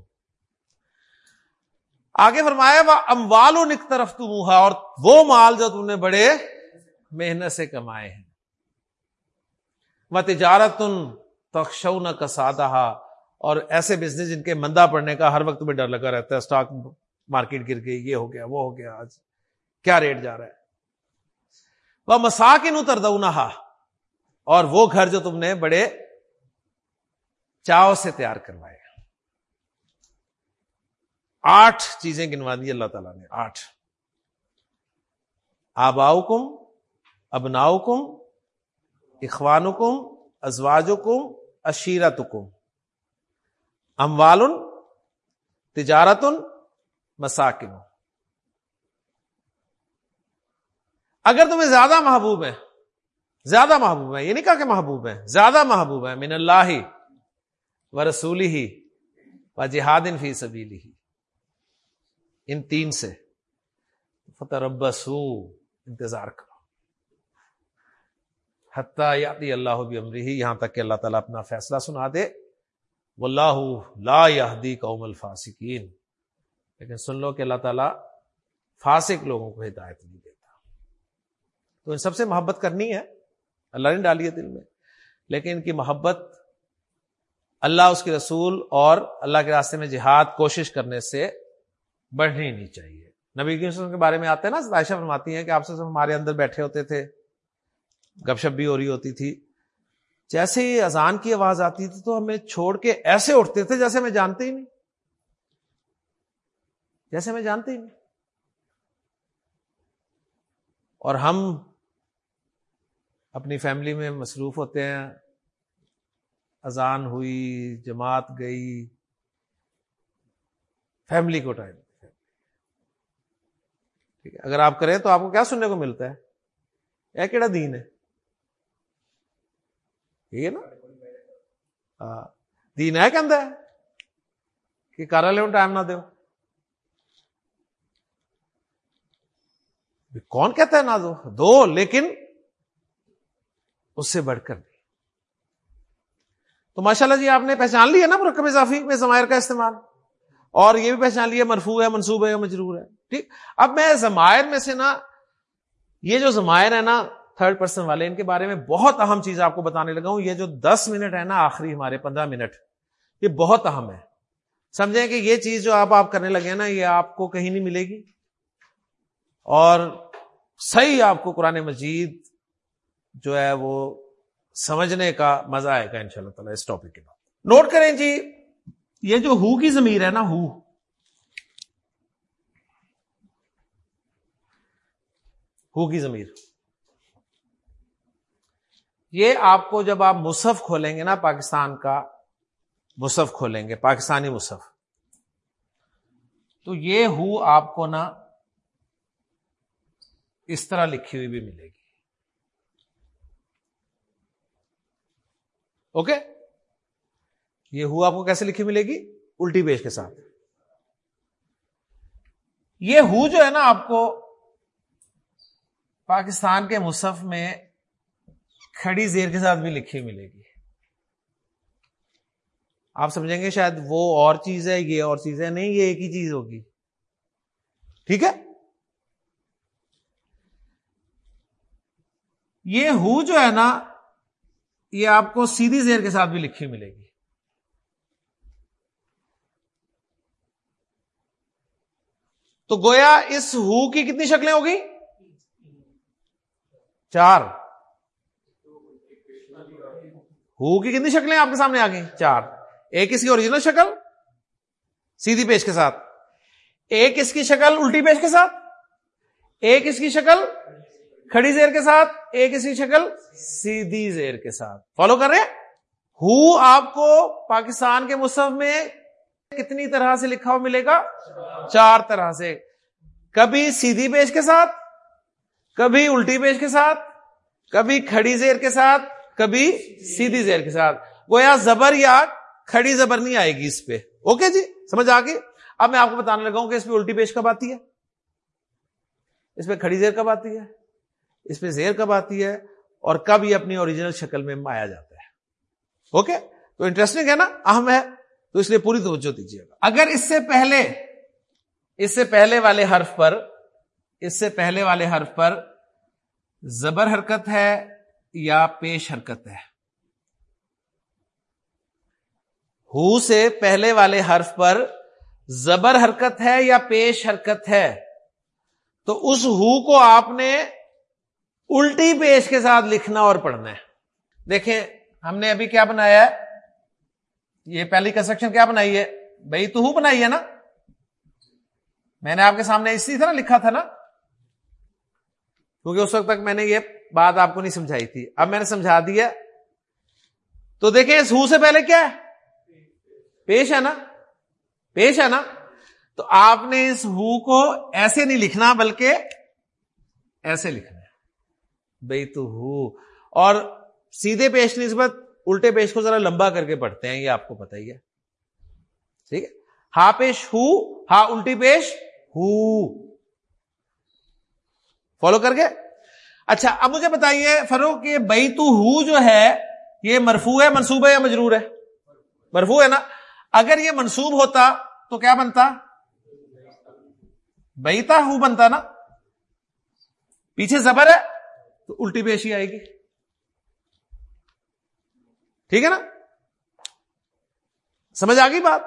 آگے فرمایا وہ اموال و نک طرف تم اور وہ مال جو تم نے بڑے محنت سے کمائے ہیں۔ وہ تجارت تخشو نہ کسادہ اور ایسے بزنس جن کے مندہ پڑنے کا ہر وقت تمہیں ڈر لگا رہتا ہے۔ اسٹاک مارکیٹ گر گئی، یہ ہو گیا، وہ ہو گیا، آج کیا ریٹ جا رہا ہے؟ وہ مساکن اتر اور وہ گھر جو تم نے بڑے چاؤ سے تیار کروائے۔ آٹھ چیزیں گنوا دی اللہ تعالیٰ نے، آٹھ۔ آباؤ کم ابناؤ کم اخوان کم ازواج کم اشیرت کم اموال تجارت مساکن اگر تمہیں زیادہ محبوب ہے زیادہ محبوب ہے یہ نہیں کہا کہ محبوب ہے زیادہ محبوب ہے من اللہ و رسولی ہی و جہاد فی سبیلی ہی ان تین سے۔ فتح انتظار کرو۔ حتیٰ یاتی اللہ بھی یہاں تک کہ اللہ تعالیٰ اپنا فیصلہ سنا دے۔ واللہ لا یہدی قوم الفاسقین۔ لیکن سن لو کہ اللہ تعالیٰ فاسق لوگوں کو ہدایت نہیں تو ان سب سے محبت کرنی ہے۔ اللہ نے ڈالی ہے دل میں۔ لیکن ان کی محبت اللہ، اس کے رسول اور اللہ کے راستے میں جہاد، کوشش کرنے سے بڑھنی نہیں چاہیے۔ نبی کی کے بارے میں آتے ہیں نا عائشہ فرماتی ہیں کہ آپ سے ہمارے اندر بیٹھے ہوتے تھے۔ گپ شپ بھی ہو رہی ہوتی تھی۔ جیسے ہی اذان کی آواز آتی تھی تو ہمیں چھوڑ کے ایسے اٹھتے تھے جیسے میں جانتے ہی نہیں۔ جیسے میں جانتے ہی نہیں۔ اور ہم اپنی فیملی میں مصروف ہوتے ہیں۔ اذان ہوئی، جماعت گئی، فیملی کو ٹائم ٹھیک ہے، اگر آپ کریں تو آپ کو کیا سننے کو ملتا ہے؟ یہ کہڑا دین ہے؟ ٹھیک ہے نا؟ ہاں، دین ہے کہ کہ کر لو ٹائم نہ دو کون کہتا ہے نہ دو دو، لیکن اس سے بڑھ کر نہیں تو ماشاء اللہ جی آپ نے پہچان لیا نا مرکب اضافی میں زمائر کا استعمال؟ اور یہ بھی پہچان لیا مرفو ہے، منصوب ہے مجرور ہے؟ ٹھیک؟ اب میں زمائر میں سے نا، یہ جو زمائر ہے نا تھرڈ پرسن والے، ان کے بارے میں بہت اہم چیز آپ کو بتانے لگا ہوں۔ یہ جو دس منٹ ہے نا، آخری ہمارے پندرہ منٹ، یہ بہت اہم ہے سمجھیں کہ یہ چیز جو آپ آپ کرنے لگے نا، یہ آپ کو کہیں نہیں ملے گی۔ اور صحیح آپ کو قرآن مجید جو ہے وہ سمجھنے کا مزہ آئے گا ان شاء اللہ تعالی اس ٹاپک کے بعد۔ نوٹ کریں جی یہ جو ہو کی زمیر ہے نا، ہو۔ ہو کی زمیر یہ آپ کو جب آپ مصحف کھولیں گے نا، پاکستان کا مصحف کھولیں گے، پاکستانی مصحف۔ تو یہ ہو آپ کو نا اس طرح لکھی ہوئی بھی ملے گی۔ اوکے؟ یہ ہو آپ کو کیسے لکھی ملے گی؟ الٹی پیج کے ساتھ۔ یہ ہو جو ہے نا آپ کو پاکستان کے مصحف میں کھڑی زیر کے ساتھ بھی لکھی ملے گی۔ آپ سمجھیں گے شاید وہ اور چیز ہے، یہ اور چیز ہے۔ نہیں، یہ ایک ہی چیز ہوگی۔ ٹھیک ہے؟ یہ ہو جو ہے نا یہ آپ کو سیدھی زیر کے ساتھ بھی لکھی ملے گی۔ تو گویا اس ہو کی کتنی شکلیں ہوگی؟ چار۔ ہو کی کتنی شکلیں آپ کے سامنے آ گئی چار۔ ایک اس کی اوریجنل شکل، سیدھی پیش کے ساتھ۔ ایک اس کی شکل الٹی پیش کے ساتھ۔ ایک اس کی شکل کھڑی زیر کے ساتھ ایک اس کی شکل، سیدھی زیر کے ساتھ۔ فالو کر رہے ہو آپ کو پاکستان کے مصحف میں کتنی طرح سے لکھا ہوا ملے گا؟ چار طرح سے۔ کبھی سیدھی پیش کے ساتھ، کبھی الٹی پیش کے ساتھ، کبھی کھڑی زیر کے ساتھ، کبھی سیدھی زیر کے ساتھ۔ گویا زبر یا کھڑی زبر نہیں آئے گی اس پہ۔ اوکے جی سمجھ آ گئی؟ اب میں آپ کو بتانے لگا ہوں کہ اس پہ الٹی پیش کب آتی ہے؟ اس پہ کھڑی زیر کب آتی ہے؟ اس پہ زیر کب آتی ہے اور کب یہ اپنی اوریجنل شکل میں آیا جاتا ہے؟ اوکے تو انٹرسٹنگ ہے نا؟ اہم ہے، تو اس لیے پوری توجہ دیجیے گا۔ اگر اس سے پہلے، اس سے پہلے والے حرف پر، اس سے پہلے والے حرف پر زبر حرکت ہے یا پیش حرکت ہے؟ ہو سے پہلے والے حرف پر زبر حرکت ہے یا پیش حرکت ہے؟ تو اس ہو کو آپ نے الٹی پیش کے ساتھ لکھنا اور پڑھنا ہے۔ دیکھیں، ہم نے ابھی کیا بنایا ہے؟ یہ پہلی کنسٹرکشن کیا بنائی ہے؟ بھائی، تو ہو بنائی ہے نا؟ میں نے آپ کے سامنے اسی طرح لکھا تھا نا۔ کیونکہ اس وقت تک میں نے یہ بات آپ کو نہیں سمجھائی تھی۔ اب میں نے سمجھا دیا تو دیکھیں، اس ہو سے پہلے کیا ہے؟ پیش ہے نا؟ پیش ہے نا؟ تو آپ نے اس ہو کو ایسے نہیں لکھنا بلکہ ایسے لکھنا ہے۔ بھائی تو ہو اور سیدھے پیش نسبت الٹے پیش کو ذرا لمبا کر کے پڑھتے ہیں، یہ آپ کو پتا ہی ہے۔ ٹھیک ہے؟ ہا پیش ہو، ہا الٹی پیش ہو۔ فالو کر گئے اچھا اب مجھے بتائیے فروخ یہ بئی تو ہو جو ہے، یہ مرفو ہے منصوب ہے یا مجرور ہے؟ مرفو ہے نا؟ اگر یہ منصوب ہوتا تو کیا بنتا؟ بیتا ہو بنتا نا۔ پیچھے زبر ہے۔ تو الٹی پیشی آئے گی۔ ٹھیک ہے نا؟ سمجھ آ گئی بات؟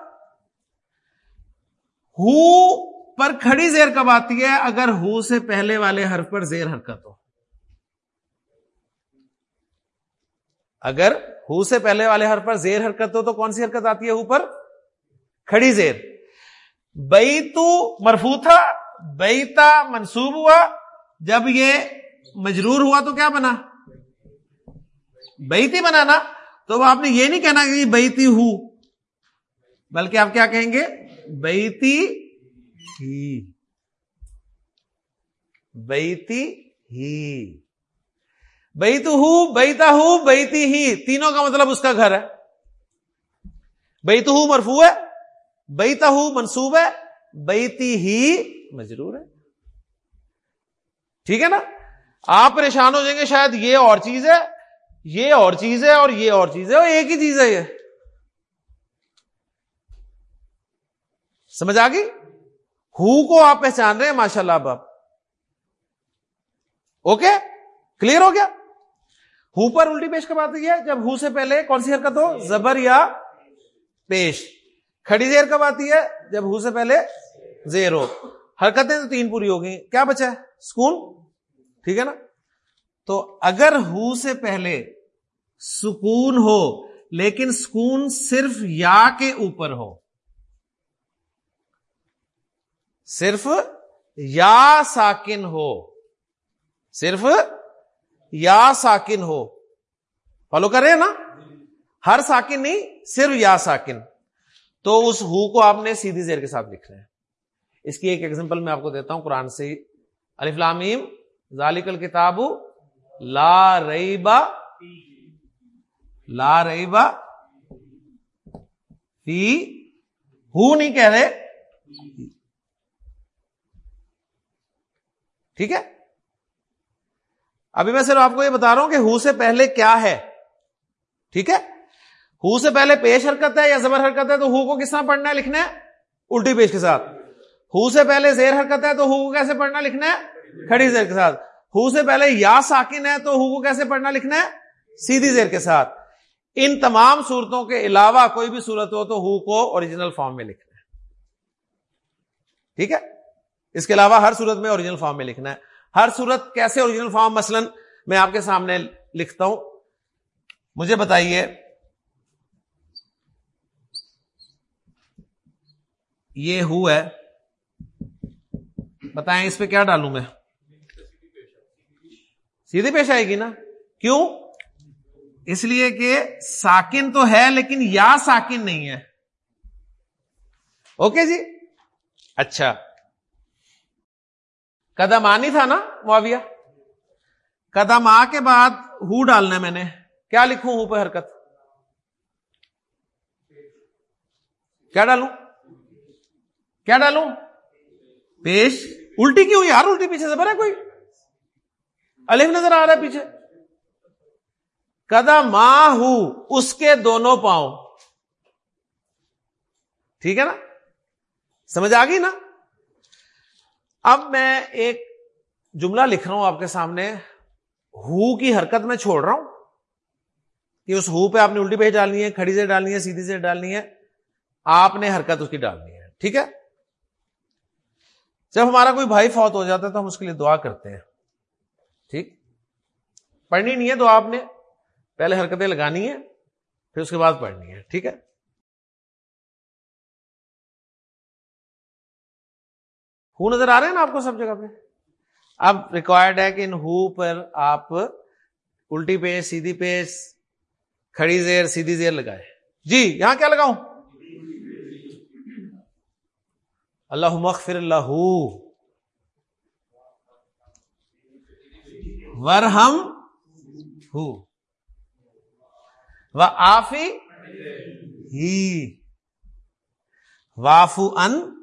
ہو پر کھڑی زیر کب آتی ہے اگر ہو سے پہلے والے حرف پر زیر حرکت ہو؟ اگر ہو سے پہلے والے حرف پر زیر حرکت ہو تو کون سی حرکت آتی ہے ہو پر؟ کھڑی زیر۔ بئی تو مرفو تھا، بیتا منسوب ہوا، جب یہ مجرور ہوا تو کیا بنا؟ بیتی بنانا تو آپ نے یہ نہیں کہنا کہ بیتی ہو بلکہ آپ کیا کہیں گے؟ بیتی ہی۔ بیتی ہی۔ بیت ہوں بیتا ہوں بیتی ہی۔ تینوں کا مطلب اس کا گھر ہے۔ بیت ہوں مرفو ہے، بیتا ہوں منصوب ہے، بیتی ہی مجرور ہے۔ ٹھیک ہے نا؟ آپ پریشان ہو جائیں گے، شاید یہ اور چیز ہے، یہ اور چیز ہے اور یہ اور چیز ہے، اور ایک ہی چیز ہے یہ۔ سمجھ آ گئی ہو کو آپ پہچان رہے ہیں ماشاء اللہ اب آپ اوکے؟ کلیئر ہو گیا؟ ہو پر الٹی پیش کب آتی ہے جب ہو سے پہلے کون سی حرکت ہو؟ زبر یا پیش۔ کھڑی زیر کب آتی ہے؟ جب ہو سے پہلے زیر ہو۔ حرکتیں تو تین پوری ہو گئی کیا بچا ہے؟ سکون؟ ٹھیک ہے نا؟ تو اگر ہو سے پہلے سکون ہو، لیکن سکون صرف یا کے اوپر ہو، صرف یا ساکن ہو، صرف یا ساکن ہو، فالو کر رہے ہیں نا؟ ہر ساکن نہیں، صرف یا ساکن۔ تو اس ہو کو آپ نے سیدھی زیر کے ساتھ لکھ رہے ہیں اس کی ایک ایگزامپل میں آپ کو دیتا ہوں، قرآن سے الفلامیم ذالک الکتاب لا ریبا لا ریبا فی ہو نہیں کہہ رہے ٹھیک ہے ابھی میں صرف آپ کو یہ بتا رہا ہوں کہ ہو سے پہلے کیا ہے ٹھیک ہے ہو سے پہلے پیش حرکت ہے یا زبر حرکت ہے تو ہو کو کس طرح پڑھنا ہے لکھنا ہے؟ الٹی پیش کے ساتھ ہو سے پہلے زیر حرکت ہے تو ہو کو کیسے پڑھنا لکھنا ہے؟ کھڑی زیر کے ساتھ۔ ہو سے پہلے یا ساکن ہے تو ہو کو کیسے پڑھنا لکھنا ہے؟ سیدھی زیر کے ساتھ۔ ان تمام صورتوں کے علاوہ کوئی بھی صورت ہو تو ہو کو اوریجنل فارم میں لکھنا ہے۔ ٹھیک ہے؟ اس کے علاوہ ہر صورت میں اوریجنل فارم میں لکھنا ہے۔ ہر صورت کیسے اوریجنل فارم مثلا میں آپ کے سامنے لکھتا ہوں۔ مجھے بتائیے۔ یہ ہو ہے۔ بتائیں اس پہ کیا ڈالوں میں؟ سیدھی پیش آئے گی نا؟ کیوں؟ اس لیے کہ ساکن تو ہے لیکن یا ساکن نہیں ہے۔ اوکے جی؟ اچھا۔ قدم آنی تھا نا معاویہ؟ قدم آ کے بعد ہو ڈالنا میں نے۔ کیا لکھوں ہوں پہ حرکت؟ کیا ڈالوں؟ کیا ڈالوں؟ پیش۔ الٹی کیوں یار؟ الٹی پیچھے سے ہے کوئی؟ الف نظر آ رہا ہے پیچھے۔ قدم آ ہو اس کے دونوں پاؤں۔ ٹھیک ہے نا؟ سمجھ آ گئی نا؟ اب میں ایک جملہ لکھ رہا ہوں آپ کے سامنے۔ ہو کی حرکت میں چھوڑ رہا ہوں کہ اس ہو پہ آپ نے الٹی پیج ڈالنی ہے، کھڑی سے ڈالنی ہے، سیدھی سے ڈالنی ہے۔ آپ نے حرکت اس کی ڈالنی ہے، ٹھیک ہے؟ جب ہمارا کوئی بھائی فوت ہو جاتا ہے تو ہم اس کے لیے دعا کرتے ہیں۔ ٹھیک؟ پڑھنی نہیں ہے تو آپ نے پہلے حرکتیں لگانی ہے پھر اس کے بعد پڑھنی ہے، ٹھیک ہے؟ ہو نظر آ رہے ہیں نا آپ کو سب جگہ پہ؟ اب ریکوائرڈ ہے کہ ان ہو پر آپ الٹی پیش سیدھی پیش کھڑی زیر، سیدھی زیر لگائے جی یہاں کیا لگاؤں؟ اللہ مغفر اللہ ورہم ہو۔ و آفی ہی۔ وافو ان۔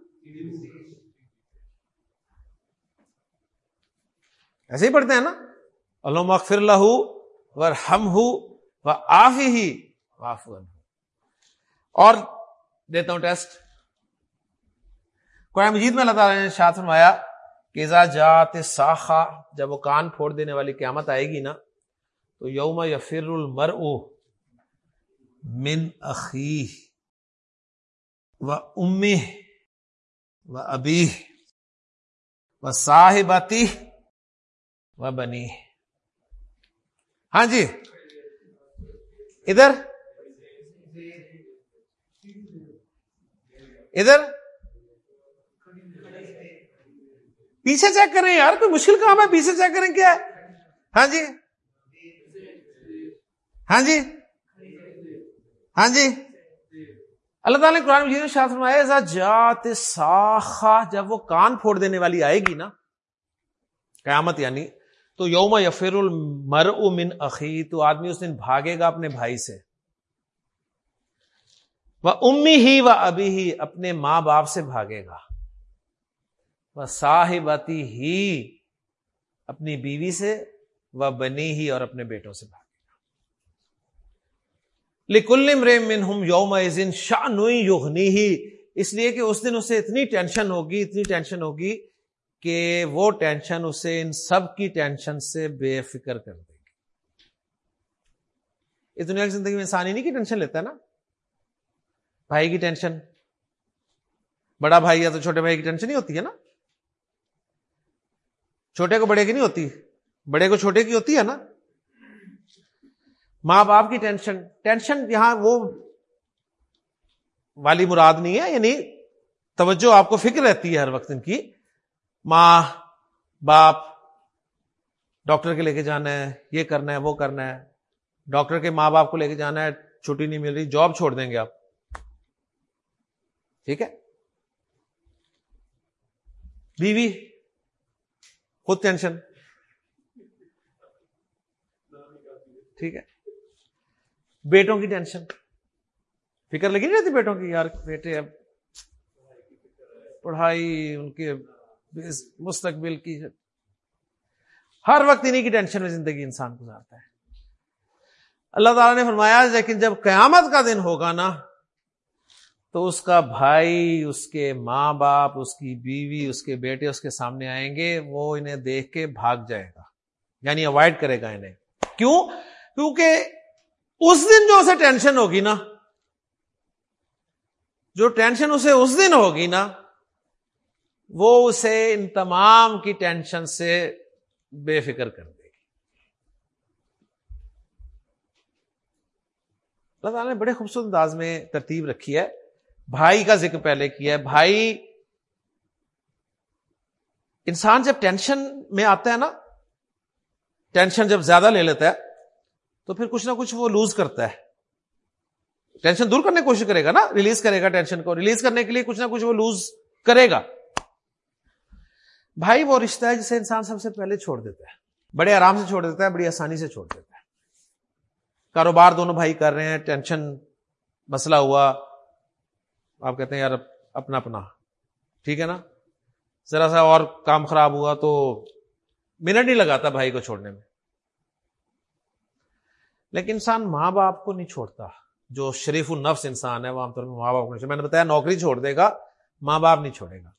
ایسے ہی پڑھتے ہیں نا۔ اللہ مغفر لہو ور ہم ہو آف ہی۔ آف اور دیتا ہوں ٹیسٹ۔ قرآن مجید میں اللہ تعالیٰ نے شاط فرمایا کہ جات ساخا، جب وہ کان پھوڑ دینے والی قیامت آئے گی نا، تو یوم یا فر المر من عقی و ام و ابی و صاحبتی و بنی ہاں جی ادھر ادھر۔ پیچھے چیک کریں یار، کوئی مشکل کام ہے؟ پیچھے چیک کریں کیا ہے؟ ہاں جی۔ ہاں جی۔ ہاں جی۔ اللہ تعالیٰ نے قرآن مجید شاہ فرمایا جات ساخا جب وہ کان پھوڑ دینے والی آئے گی نا، قیامت یعنی تو یوم یفر المر من عقی تو آدمی اس دن بھاگے گا اپنے بھائی سے۔ وہ امی ہی و ابھی ہی اپنے ماں باپ سے بھاگے گا۔ وہ صاحبتی ہی اپنی بیوی سے، وہ بنی ہی اور اپنے بیٹوں سے بھاگے۔ گا لکل من ہم یوم شاہ نوئی یوگنی ہی اس لیے کہ اس دن اسے اتنی ٹینشن ہوگی، اتنی ٹینشن ہوگی کہ وہ ٹینشن اسے ان سب کی ٹینشن سے بے فکر کر دے گی۔ اس دنیا کی زندگی میں انسان ہی نہیں کی ٹینشن لیتا ہے نا؟ بھائی کی ٹینشن۔ بڑا بھائی ہے تو چھوٹے بھائی کی ٹینشن ہی ہوتی ہے نا؟ چھوٹے کو بڑے کی نہیں ہوتی؟ بڑے کو چھوٹے کی ہوتی ہے نا؟ ماں باپ کی ٹینشن ٹینشن یہاں وہ والی مراد نہیں ہے یعنی توجہ آپ کو فکر رہتی ہے ہر وقت ان کی۔ ماں، باپ، ڈاکٹر کے لے کے جانا ہے، یہ کرنا ہے، وہ کرنا ہے۔ ڈاکٹر کے ماں باپ کو لے کے جانا ہے، چھٹی نہیں مل رہی، جاب چھوڑ دیں گے آپ۔ ٹھیک ہے؟ بیوی خود ٹینشن ٹھیک ہے؟ بیٹوں کی ٹینشن فکر لگی نہیں رہتی بیٹوں کی؟ یار بیٹے اب پڑھائی ان کے مستقبل کی ہر وقت انہیں کی ٹینشن میں زندگی انسان گزارتا ہے۔ اللہ تعالیٰ نے فرمایا لیکن جب قیامت کا دن ہوگا نا تو اس کا بھائی، اس کے ماں باپ، اس کی بیوی، اس کے بیٹے اس کے سامنے آئیں گے، وہ انہیں دیکھ کے بھاگ جائے گا یعنی اوائڈ کرے گا انہیں۔ کیوں؟ کیونکہ اس دن جو اسے ٹینشن ہوگی نا، جو ٹینشن اسے اس دن ہوگی نا، وہ اسے ان تمام کی ٹینشن سے بے فکر کر دے گی۔ اللہ تعالیٰ نے بڑے خوبصورت انداز میں ترتیب رکھی ہے۔ بھائی کا ذکر پہلے کیا ہے۔ بھائی، انسان جب ٹینشن میں آتا ہے نا، ٹینشن جب زیادہ لے لیتا ہے، تو پھر کچھ نہ کچھ وہ لوز کرتا ہے۔ ٹینشن دور کرنے کی کوشش کرے گا نا، ریلیز کرے گا ٹینشن کو، ریلیز کرنے کے لیے کچھ نہ کچھ وہ لوز کرے گا۔ بھائی، وہ رشتہ ہے جسے انسان سب سے پہلے چھوڑ دیتا ہے۔ بڑے آرام سے چھوڑ دیتا ہے، بڑی آسانی سے چھوڑ دیتا ہے۔ کاروبار دونوں بھائی کر رہے ہیں، ٹینشن مسئلہ ہوا۔ آپ کہتے ہیں یار اپنا اپنا۔ ٹھیک ہے نا؟ ذرا سا اور کام خراب ہوا تو منٹ نہیں لگاتا بھائی کو چھوڑنے میں۔ لیکن انسان ماں باپ کو نہیں چھوڑتا۔ جو شریف النفس انسان ہے، وہ عام طور پہ ماں باپ کو نہیں میں نے بتایا نوکری چھوڑ دے گا، ماں باپ نہیں چھوڑے گا۔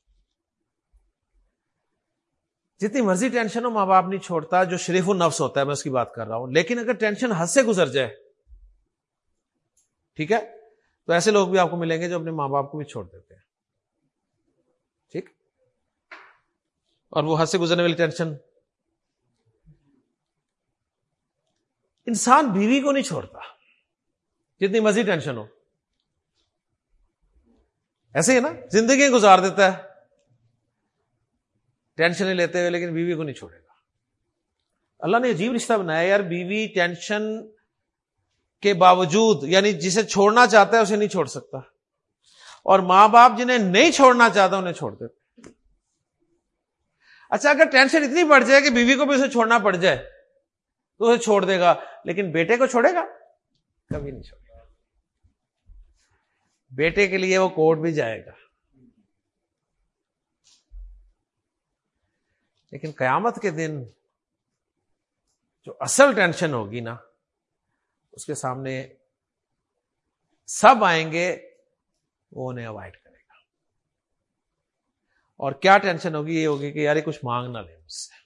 جتنی مرضی ٹینشن ہو، ماں باپ نہیں چھوڑتا۔ جو شریف النفس ہوتا ہے، میں اس کی بات کر رہا ہوں۔ لیکن اگر ٹینشن حد سے گزر جائے، ٹھیک ہے؟ تو ایسے لوگ بھی آپ کو ملیں گے جو اپنے ماں باپ کو بھی چھوڑ دیتے ہیں۔ ٹھیک؟ اور وہ حد سے گزرنے والی ٹینشن۔ انسان بیوی کو نہیں چھوڑتا، جتنی مرضی ٹینشن ہو۔ ایسے ہی نا زندگی گزار دیتا ہے۔ ٹینشن نہیں لیتے ہوئے لیکن بیوی کو نہیں چھوڑے گا۔ اللہ نے عجیب رشتہ بنایا یار بیوی ٹینشن کے باوجود یعنی جسے چھوڑنا چاہتا ہے اسے نہیں چھوڑ سکتا۔ اور ماں باپ جنہیں نہیں چھوڑنا چاہتا انہیں چھوڑ دیتے۔ اچھا اگر ٹینشن اتنی بڑھ جائے کہ بیوی کو بھی اسے چھوڑنا پڑ جائے، تو اسے چھوڑ دے گا۔ لیکن بیٹے کو چھوڑے گا؟ کبھی نہیں چھوڑے گا۔ بیٹے کے لیے وہ کوٹ بھی جائے گا۔ لیکن قیامت کے دن جو اصل ٹینشن ہوگی نا اس کے سامنے سب آئیں گے، وہ انہیں اوائڈ کرے گا۔ اور کیا ٹینشن ہوگی؟ یہ ہوگی کہ یار کچھ مانگ نہ لے مجھ سے۔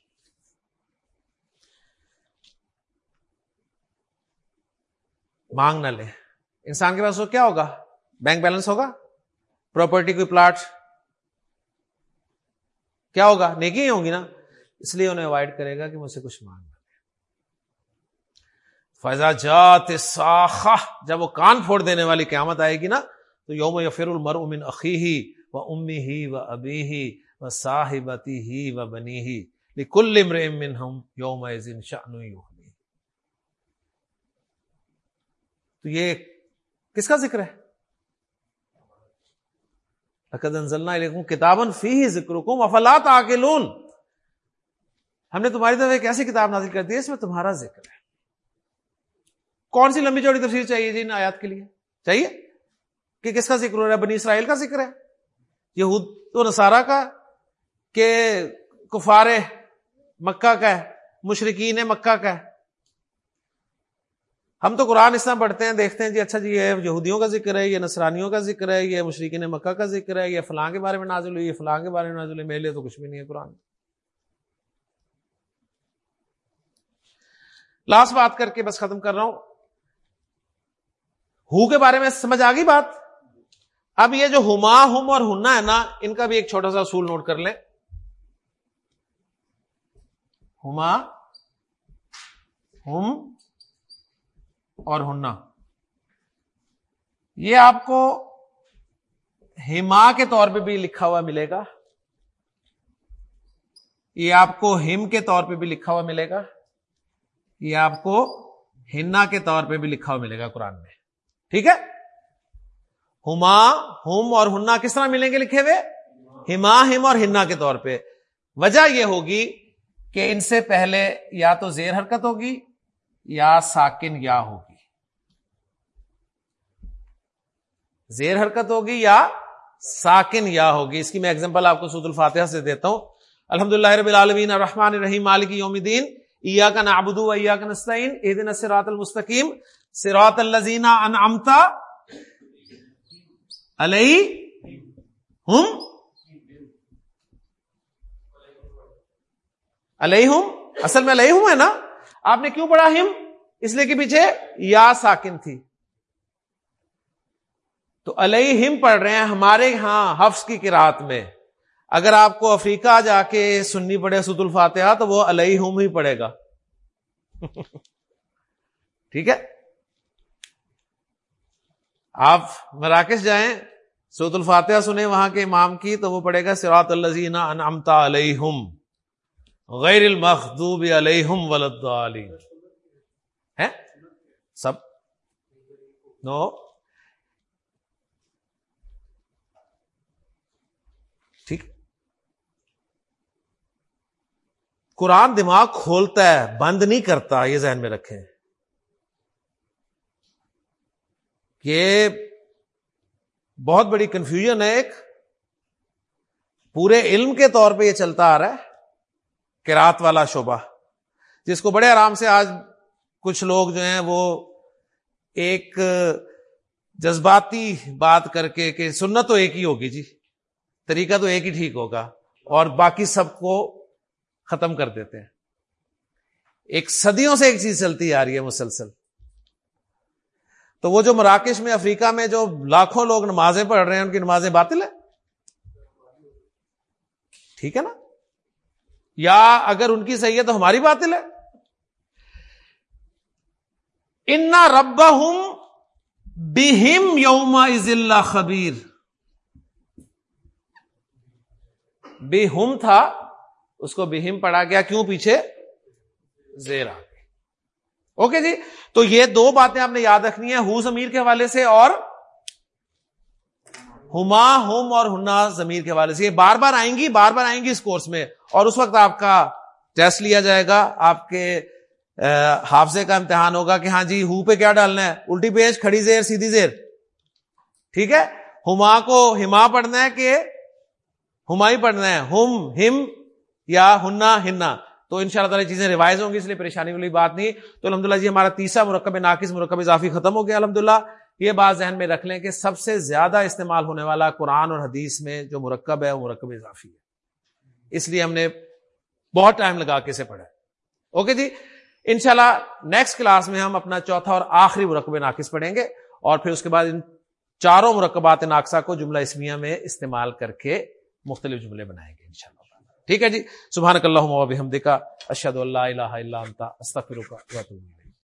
مانگ نہ لے انسان کے پاس وہ کیا ہوگا؟ بینک بیلنس ہوگا؟ پراپرٹی کوئی پلاٹ؟ کیا ہوگا؟ نیکی ہی ہوگی نا۔ اس لیے انہیں اوائڈ کرے گا کہ مجھ سے کچھ مانگ فیضا جات جب وہ کان پھوڑ دینے والی قیامت آئے گی نا، تو یوم یفر المر امن عقی ہی و امی ہی و ابی ہی و صاحبتی ہی و بنی ہی کل امر ہم یوم شان تو یہ کس کا ذکر ہے؟ کتابن فی ذکر کم افلات آ ہم نے تمہاری طرف ایک ایسی کتاب نازل کر دی ہے، اس میں تمہارا ذکر ہے۔ کون سی لمبی چوڑی تفصیل چاہیے جی ان آیات کے لیے؟ چاہیے؟ کہ کس کا ذکر ہو رہا ہے؟ بنی اسرائیل کا ذکر ہے؟ یہود و نصارہ کا؟ کہ کفار مکہ کا ہے؟ مشرقین مکہ کا ہے؟ ہم تو قرآن اس طرح پڑھتے ہیں، دیکھتے ہیں جی اچھا جی یہ یہودیوں کا ذکر ہے، یہ نصرانیوں کا ذکر ہے، یہ مشرقین مکہ کا ذکر ہے، یہ فلاں کے بارے میں نازل ہوئی، یہ فلاں کے بارے میں نازل ہوئی، میرے لیے تو کچھ بھی نہیں ہے قرآن۔ لاسٹ بات کر کے بس ختم کر رہا ہوں۔ ہو کے بارے میں سمجھ آ گئی بات؟ اب یہ جو ہما ہم اور ہننا ہے نا، ان کا بھی ایک چھوٹا سا اصول نوٹ کر لیں۔ ہما، ہم اور ہننا یہ آپ کو ہما کے طور پہ بھی لکھا ہوا ملے گا۔ یہ آپ کو ہم کے طور پہ بھی لکھا ہوا ملے گا۔ یہ آپ کو ہنا کے طور پہ بھی لکھا ہوا ملے گا قرآن میں۔ ٹھیک ہے؟ ہما ہوم اور ہننا کس طرح ملیں گے لکھے ہوئے؟ ہما، ہم اور ہنا کے طور پہ۔ وجہ یہ ہوگی کہ ان سے پہلے یا تو زیر حرکت ہوگی یا ساکن یا ہوگی۔ زیر حرکت ہوگی یا ساکن یا ہوگی۔ اس کی میں ایگزامپل آپ کو سود الفاتحہ سے دیتا ہوں۔ الحمد اللہ رب العالمین، الرحمن الرحیم، مالک یوم الدین ایا کا نابدو ایا کا نسطین اے دن المستقیم۔ سرات الزینہ ان امتا علیہ ہم علیہ ہم؟ اصل میں علیہ ہوں ہے نا؟ آپ نے کیوں پڑھا ہم؟ اس لیے کہ پیچھے یا ساکن تھی۔ تو علیہ ہم پڑھ رہے ہیں ہمارے ہاں حفظ کی کراط میں۔ اگر آپ کو افریقہ جا کے سننی پڑے سد الفاتحہ تو وہ علیہ ہم ہی پڑے گا۔ *laughs* ٹھیک ہے؟ آپ مراکش جائیں سعود الفاتحہ سنیں وہاں کے امام کی، تو وہ پڑھے گا سراط الزین انعمتا علیہم، غیر المخوب علیہم ولد ہے سب؟ نو؟ ٹھیک۔ قرآن دماغ کھولتا ہے، بند نہیں کرتا، یہ ذہن میں رکھیں۔ کہ بہت بڑی کنفیوژن ہے ایک۔ پورے علم کے طور پہ یہ چلتا آ رہا ہے کراط والا شعبہ، جس کو بڑے آرام سے آج کچھ لوگ جو ہیں وہ ایک جذباتی بات کر کے کہ سننا تو ایک ہی ہوگی جی طریقہ تو ایک ہی ٹھیک ہوگا اور باقی سب کو ختم کر دیتے ہیں۔ ایک صدیوں سے ایک چیز چلتی آ رہی ہے مسلسل۔ تو وہ جو مراکش میں افریقہ میں جو لاکھوں لوگ نمازیں پڑھ رہے ہیں، ان کی نمازیں باطل ہیں؟ ٹھیک ہے نا؟ یا اگر ان کی صحیح ہے تو ہماری باطل ہے؟ انا رب ہوں بہم یوم از اللہ خبیر بہم تھا، اس کو بہم پڑا گیا، کیوں پیچھے؟ زیرا۔ اوکے جی؟ تو یہ دو باتیں آپ نے یاد رکھنی ہے ہو زمیر کے حوالے سے اور ہما ہوم اور ہنا زمیر کے حوالے سے۔ یہ بار بار آئیں گی، بار بار آئیں گی اس کورس میں۔ اور اس وقت آپ کا ٹیسٹ لیا جائے گا، آپ کے حافظے کا امتحان ہوگا کہ ہاں جی ہو پہ کیا ڈالنا ہے؟ الٹی پیج کھڑی زیر، سیدھی زیر۔ ٹھیک ہے؟ ہما کو ہما پڑھنا ہے کہ ہما ہی پڑھنا ہے۔ ہم ہم یا ہننا ہننا تو ان شاء اللہ تعالی چیزیں ریوائز ہوں گی، اس لیے پریشانی والی بات نہیں۔ تو الحمد جی ہمارا تیسرا مرکب ناقص مرکب اضافی ختم ہو گیا الحمد یہ بات ذہن میں رکھ لیں کہ سب سے زیادہ استعمال ہونے والا قرآن اور حدیث میں جو مرکب ہے، وہ مرکب اضافی ہے۔ اس لیے ہم نے بہت ٹائم لگا کے اسے پڑھا اوکے جی؟ انشاءاللہ نیکسٹ کلاس میں ہم اپنا چوتھا اور آخری مرکب ناقص پڑھیں گے اور پھر اس کے بعد ان چاروں مرکبات ناقصہ کو جملہ اسمیہ میں استعمال کر کے مختلف جملے بنائیں گے۔ ٹھیک ہے جی؟ سبحان اللہ اشد اللہ الہ الا انت استغفرک و اتوب